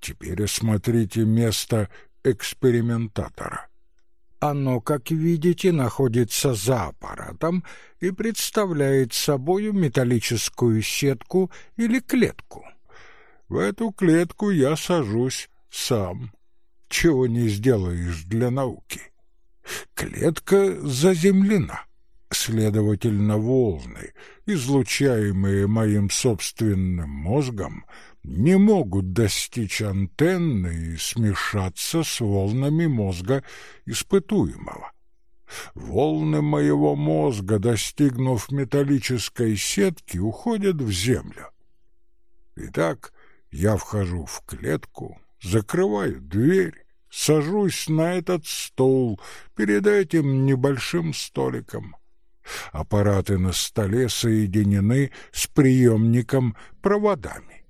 Теперь осмотрите место экспериментатора. Оно, как видите, находится за аппаратом и представляет собою металлическую сетку или клетку. В эту клетку я сажусь сам. Чего не сделаешь для науки. Клетка заземлена. Следовательно, волны, излучаемые моим собственным мозгом, не могут достичь антенны и смешаться с волнами мозга испытуемого. Волны моего мозга, достигнув металлической сетки, уходят в землю. Итак, я вхожу в клетку, закрываю дверь, сажусь на этот стол перед этим небольшим столиком. Аппараты на столе соединены с приемником проводами.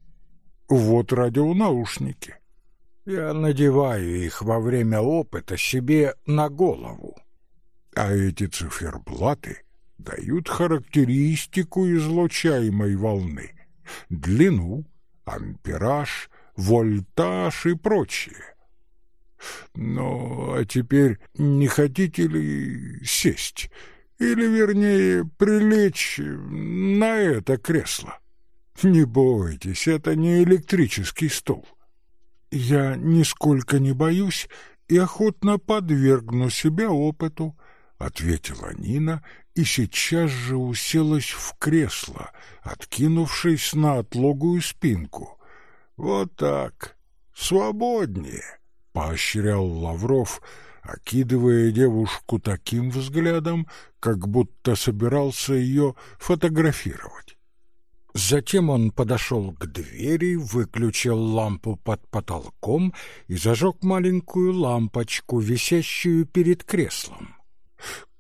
Вот радионаушники. Я надеваю их во время опыта себе на голову. А эти циферблаты дают характеристику излучаемой волны, длину, ампераж, вольтаж и прочее. Ну, а теперь не хотите ли сесть, или, вернее, прилечь на это кресло? Не бойтесь, это не электрический стул. Я нисколько не боюсь и охотно подвергну себя опыту, ответила Нина и сейчас же уселась в кресло, откинувшись на отлогую спинку. Вот так, свободнее, поощрял Лавров, окидывая девушку таким взглядом, как будто собирался ее фотографировать. Затем он подошел к двери, выключил лампу под потолком и зажег маленькую лампочку, висящую перед креслом.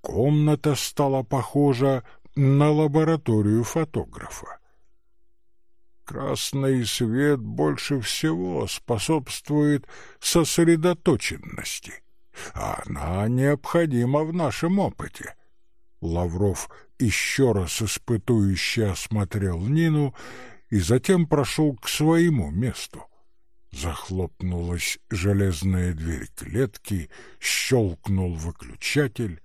Комната стала похожа на лабораторию фотографа. Красный свет больше всего способствует сосредоточенности, а она необходима в нашем опыте. Лавров еще раз испытующе осмотрел Нину и затем прошел к своему месту. Захлопнулась железная дверь клетки, щелкнул выключатель.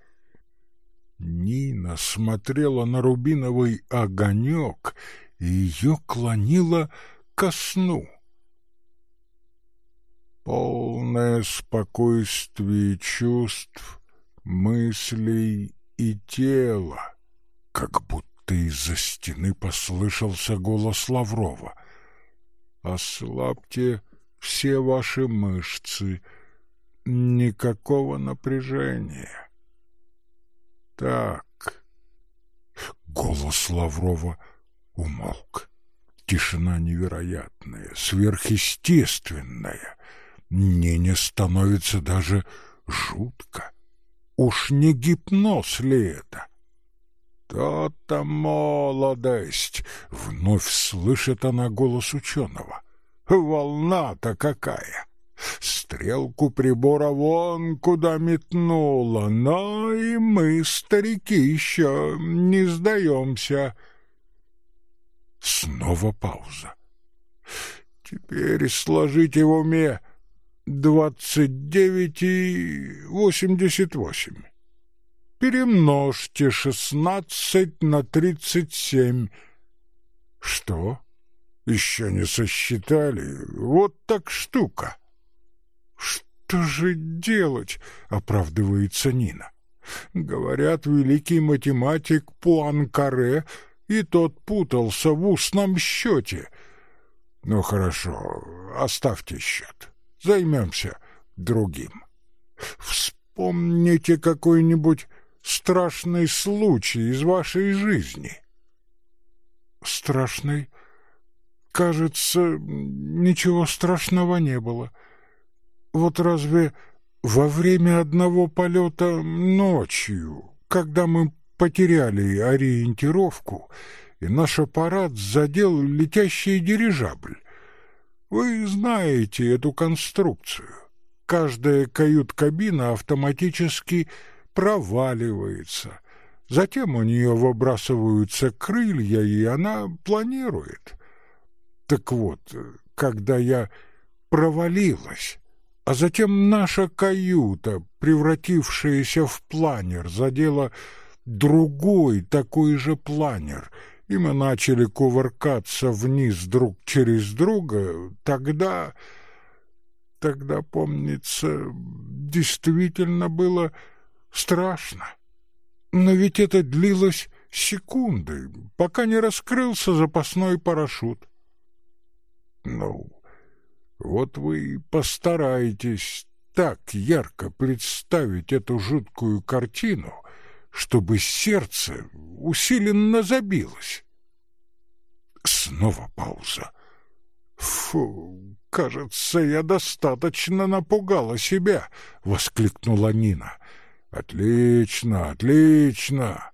Нина смотрела на рубиновый огонек, и ее клонило ко сну. Полное спокойствие чувств, мыслей и тела как будто из-за стены послышался голос Лаврова. «Ослабьте все ваши мышцы, никакого напряжения». «Так...» Голос Лаврова умолк. Тишина невероятная, сверхъестественная. Не становится даже жутко. Уж не гипноз ли это? «То-то молодость!» — вновь слышит она голос ученого. «Волна-то какая! Стрелку прибора вон куда метнула, но и мы, старики, еще не сдаемся». Снова пауза. «Теперь сложите в уме двадцать девять и восемьдесят восемь» перемножьте шестнадцать на тридцать семь. Что? Еще не сосчитали? Вот так штука. Что же делать? Оправдывается Нина. Говорят, великий математик Пуанкаре и тот путался в устном счете. Ну хорошо, оставьте счет. Займемся другим. Вспомните какой-нибудь страшный случай из вашей жизни? Страшный? Кажется, ничего страшного не было. Вот разве во время одного полета ночью, когда мы потеряли ориентировку, и наш аппарат задел летящий дирижабль. Вы знаете эту конструкцию. Каждая кают-кабина автоматически проваливается. Затем у нее выбрасываются крылья, и она планирует. Так вот, когда я провалилась, а затем наша каюта, превратившаяся в планер, задела другой такой же планер, и мы начали кувыркаться вниз друг через друга, тогда... Тогда, помнится, действительно было страшно. Но ведь это длилось секунды, пока не раскрылся запасной парашют. Ну, вот вы постарайтесь так ярко представить эту жуткую картину, чтобы сердце усиленно забилось. Снова пауза. Фу, кажется, я достаточно напугала себя, воскликнула Нина. Отлично, отлично.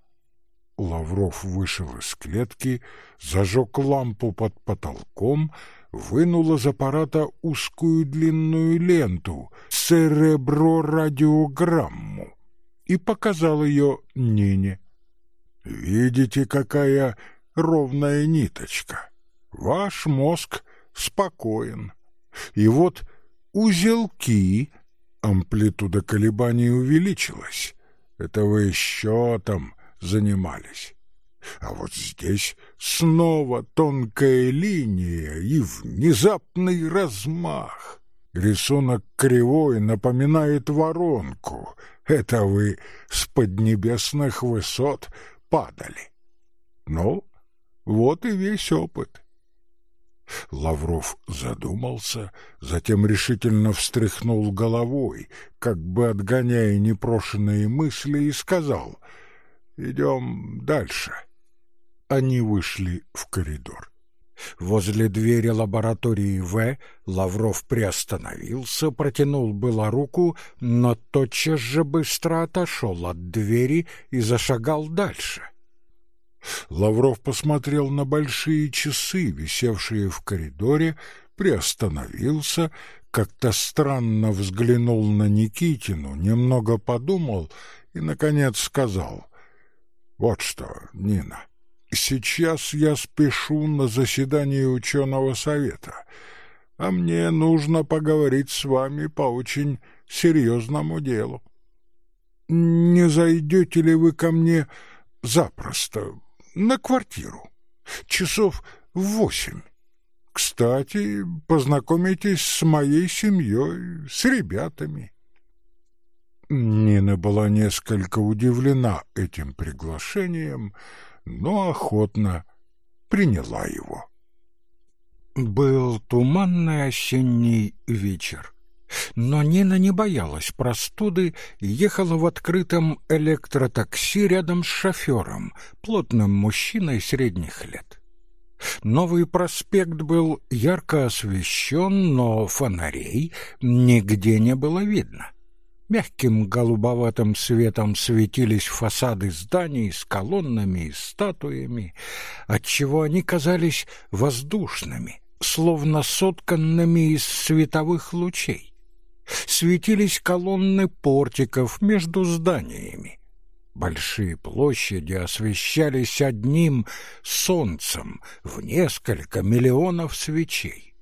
Лавров вышел из клетки, зажег лампу под потолком, вынул из аппарата узкую длинную ленту, цереброрадиограмму, и показал ее Нине. «Видите, какая ровная ниточка? Ваш мозг спокоен. И вот узелки, амплитуда колебаний увеличилась. Это вы счетом занимались. А вот здесь снова тонкая линия и внезапный размах. Рисунок кривой напоминает воронку. Это вы с поднебесных высот падали. Ну, вот и весь опыт. Лавров задумался, затем решительно встряхнул головой, как бы отгоняя непрошенные мысли, и сказал «Идем дальше». Они вышли в коридор. Возле двери лаборатории В Лавров приостановился, протянул было руку, но тотчас же быстро отошел от двери и зашагал дальше. Лавров посмотрел на большие часы, висевшие в коридоре, приостановился, как-то странно взглянул на Никитину, немного подумал и, наконец, сказал, «Вот что, Нина, сейчас я спешу на заседание ученого совета, а мне нужно поговорить с вами по очень серьезному делу. Не зайдете ли вы ко мне запросто, на квартиру. Часов в восемь. Кстати, познакомитесь с моей семьей, с ребятами. Нина была несколько удивлена этим приглашением, но охотно приняла его. Был туманный осенний вечер. Но Нина не боялась простуды и ехала в открытом электротакси рядом с шофером, плотным мужчиной средних лет. Новый проспект был ярко освещен, но фонарей нигде не было видно. Мягким голубоватым светом светились фасады зданий с колоннами и статуями, отчего они казались воздушными, словно сотканными из световых лучей светились колонны портиков между зданиями. Большие площади освещались одним солнцем в несколько миллионов свечей.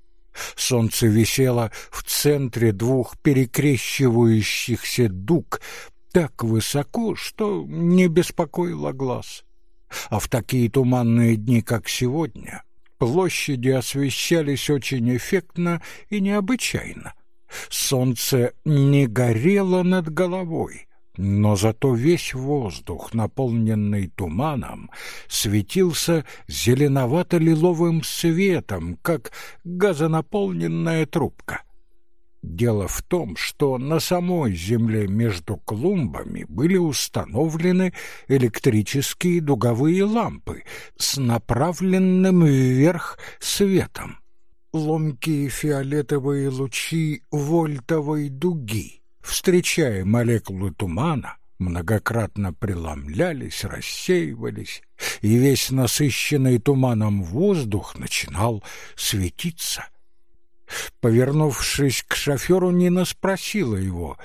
Солнце висело в центре двух перекрещивающихся дуг так высоко, что не беспокоило глаз. А в такие туманные дни, как сегодня, площади освещались очень эффектно и необычайно. Солнце не горело над головой, но зато весь воздух, наполненный туманом, светился зеленовато-лиловым светом, как газонаполненная трубка. Дело в том, что на самой земле между клумбами были установлены электрические дуговые лампы с направленным вверх светом ломкие фиолетовые лучи вольтовой дуги, встречая молекулы тумана, многократно преломлялись, рассеивались, и весь насыщенный туманом воздух начинал светиться. Повернувшись к шоферу, Нина спросила его,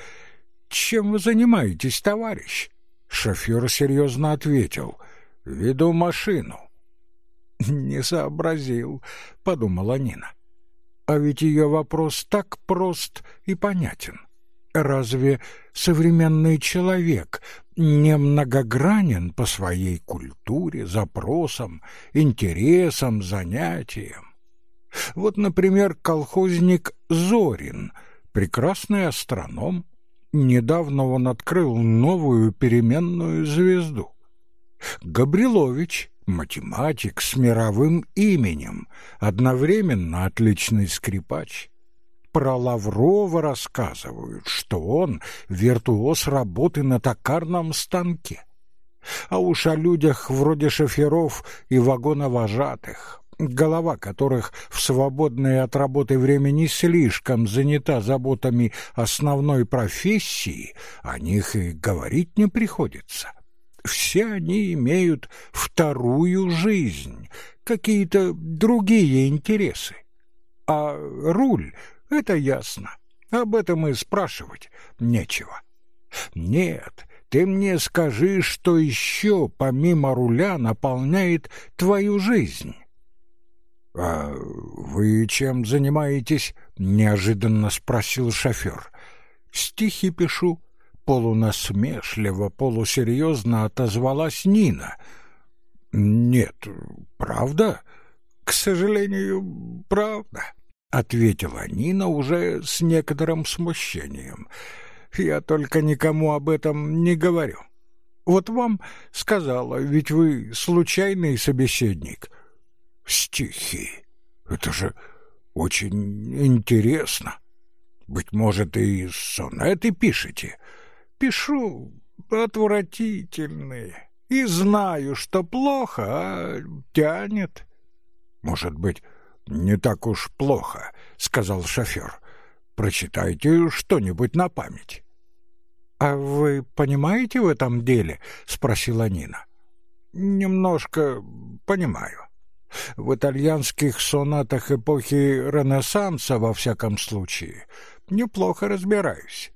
«Чем вы занимаетесь, товарищ?» Шофер серьезно ответил, «Веду машину». «Не сообразил», — подумала Нина. А ведь ее вопрос так прост и понятен. Разве современный человек не многогранен по своей культуре, запросам, интересам, занятиям? Вот, например, колхозник Зорин, прекрасный астроном. Недавно он открыл новую переменную звезду. Габрилович математик с мировым именем, одновременно отличный скрипач. Про Лаврова рассказывают, что он виртуоз работы на токарном станке. А уж о людях вроде шоферов и вагоновожатых, голова которых в свободное от работы время не слишком занята заботами основной профессии, о них и говорить не приходится все они имеют вторую жизнь, какие-то другие интересы. А руль — это ясно, об этом и спрашивать нечего. Нет, ты мне скажи, что еще помимо руля наполняет твою жизнь. — А вы чем занимаетесь? — неожиданно спросил шофер. — Стихи пишу полунасмешливо, полусерьезно отозвалась Нина. «Нет, правда?» «К сожалению, правда», — ответила Нина уже с некоторым смущением. «Я только никому об этом не говорю. Вот вам сказала, ведь вы случайный собеседник». «Стихи. Это же очень интересно. Быть может, и сонеты пишете?» Пишу отвратительные и знаю, что плохо, а тянет. Может быть, не так уж плохо, сказал шофер. Прочитайте что-нибудь на память. А вы понимаете в этом деле? спросила Нина. Немножко понимаю. В итальянских сонатах эпохи Ренессанса, во всяком случае, неплохо разбираюсь.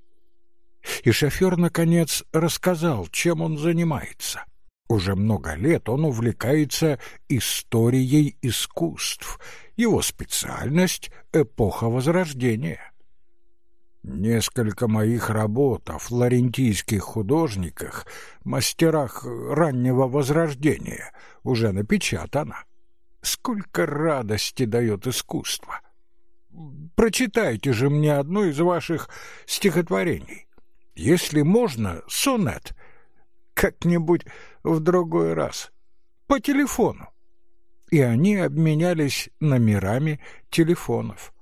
И шофер, наконец, рассказал, чем он занимается. Уже много лет он увлекается историей искусств. Его специальность — эпоха Возрождения. Несколько моих работ о флорентийских художниках, мастерах раннего Возрождения, уже напечатано. Сколько радости дает искусство! Прочитайте же мне одно из ваших стихотворений. Если можно, сонет. Как-нибудь в другой раз. По телефону. И они обменялись номерами телефонов.